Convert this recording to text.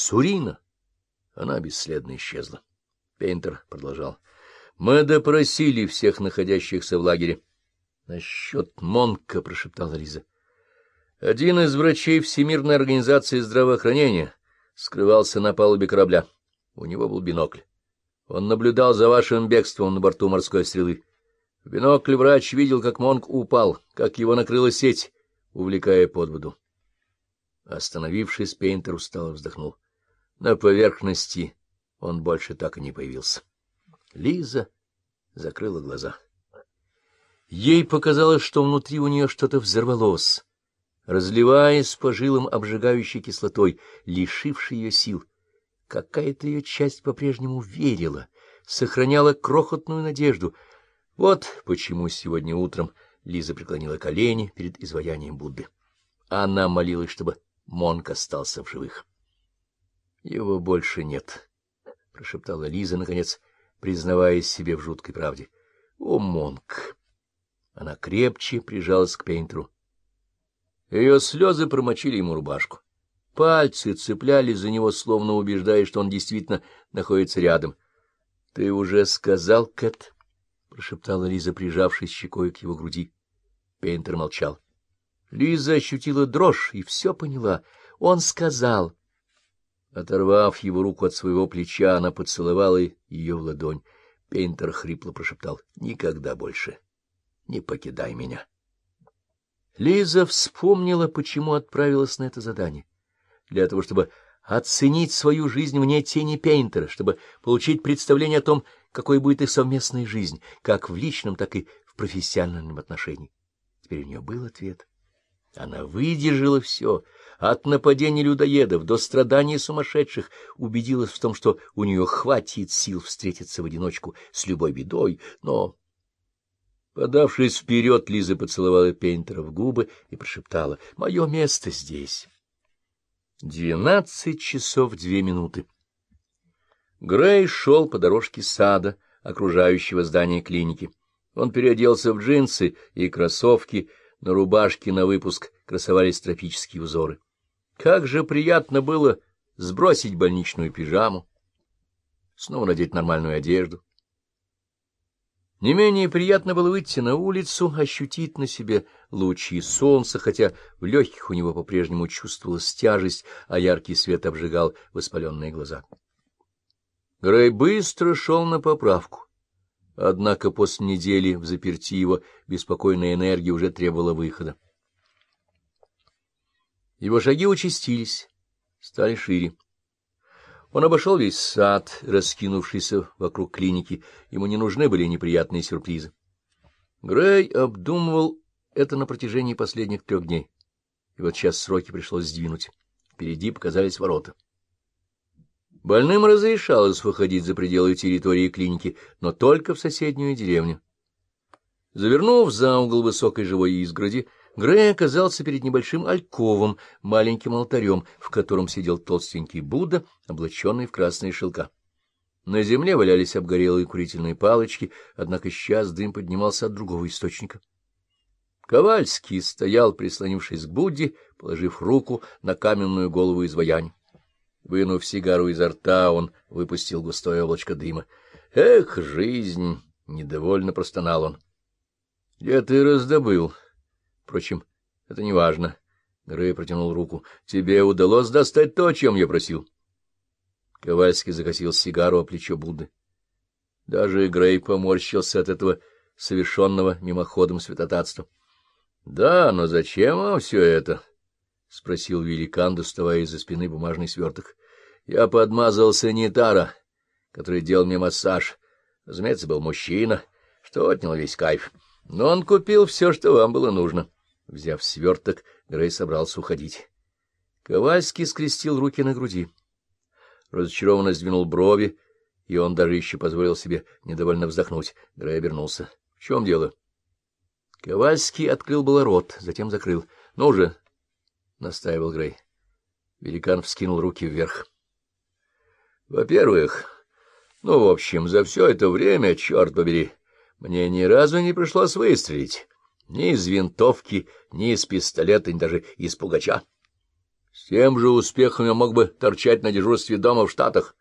Сурина. Она бесследно исчезла. Пейнтер продолжал. Мы допросили всех находящихся в лагере. — Насчет Монка, — прошептала Лиза. Один из врачей Всемирной организации здравоохранения скрывался на палубе корабля. У него был бинокль. Он наблюдал за вашим бегством на борту морской стрелы. В бинокль врач видел, как Монк упал, как его накрыла сеть, увлекая под воду. Остановившись, Пейнтер устало вздохнул. На поверхности он больше так и не появился. Лиза закрыла глаза. Ей показалось, что внутри у нее что-то взорвалось разливаясь по жилам обжигающей кислотой, лишившей ее сил. Какая-то ее часть по-прежнему верила, сохраняла крохотную надежду. Вот почему сегодня утром Лиза преклонила колени перед изваянием Будды. Она молилась, чтобы Монк остался в живых. — Его больше нет, — прошептала Лиза, наконец, признаваясь себе в жуткой правде. — О, Монк! Она крепче прижалась к Пейнтеру. Ее слезы промочили ему рубашку. Пальцы цеплялись за него, словно убеждая, что он действительно находится рядом. — Ты уже сказал, Кэт? — прошептала Лиза, прижавшись щекой к его груди. Пейнтер молчал. Лиза ощутила дрожь и все поняла. Он сказал. Оторвав его руку от своего плеча, она поцеловала ее в ладонь. Пейнтер хрипло прошептал. — Никогда больше не покидай меня. Лиза вспомнила, почему отправилась на это задание. Для того, чтобы оценить свою жизнь вне тени Пейнтера, чтобы получить представление о том, какой будет их совместная жизнь, как в личном, так и в профессиональном отношении. Теперь у нее был ответ. Она выдержала все, от нападений людоедов до страданий сумасшедших, убедилась в том, что у нее хватит сил встретиться в одиночку с любой бедой, но... Подавшись вперед, Лиза поцеловала Пейнтера в губы и прошептала «Мое место здесь». Двенадцать часов две минуты. Грей шел по дорожке сада, окружающего здание клиники. Он переоделся в джинсы и кроссовки, на рубашке на выпуск красовались тропические узоры. Как же приятно было сбросить больничную пижаму, снова надеть нормальную одежду. Не менее приятно было выйти на улицу, ощутить на себе лучи солнца, хотя в легких у него по-прежнему чувствовалась тяжесть, а яркий свет обжигал воспаленные глаза. Грей быстро шел на поправку. Однако после недели в заперти его беспокойная энергия уже требовала выхода. Его шаги участились, стали шире. Он обошел весь сад, раскинувшийся вокруг клиники. Ему не нужны были неприятные сюрпризы. Грей обдумывал это на протяжении последних трех дней. И вот сейчас сроки пришлось сдвинуть. Впереди показались ворота. Больным разрешалось выходить за пределы территории клиники, но только в соседнюю деревню. Завернув за угол высокой живой изгороди, Грей оказался перед небольшим альковом, маленьким алтарем, в котором сидел толстенький Будда, облаченный в красные шелка. На земле валялись обгорелые курительные палочки, однако сейчас дым поднимался от другого источника. Ковальский стоял, прислонившись к Будде, положив руку на каменную голову изваяния. Вынув сигару изо рта, он выпустил густое облачко дыма. — Эх, жизнь! — недовольно простонал он. — Где ты раздобыл? — Впрочем, это не важно. Грей протянул руку. — Тебе удалось достать то, о чем я просил? Ковальский закосил сигару о плечо Будды. Даже Грей поморщился от этого совершенного мимоходом святотатства. — Да, но зачем вам все это? — спросил великан, доставая из-за спины бумажный сверток. — Я подмазал санитара, который делал мне массаж. Разумеется, был мужчина, что отнял весь кайф. Но он купил все, что вам было нужно. — Взяв сверток, Грей собрался уходить. Ковальский скрестил руки на груди. Разочарованно сдвинул брови, и он даже еще позволил себе недовольно вздохнуть. Грей обернулся. — В чем дело? Ковальский открыл было рот, затем закрыл. — Ну же! — настаивал Грей. Великан вскинул руки вверх. — Во-первых, ну, в общем, за все это время, черт побери, мне ни разу не пришлось выстрелить. Ни из винтовки, ни из пистолета, ни даже из пугача. С тем же успехом я мог бы торчать на дежурстве дома в Штатах.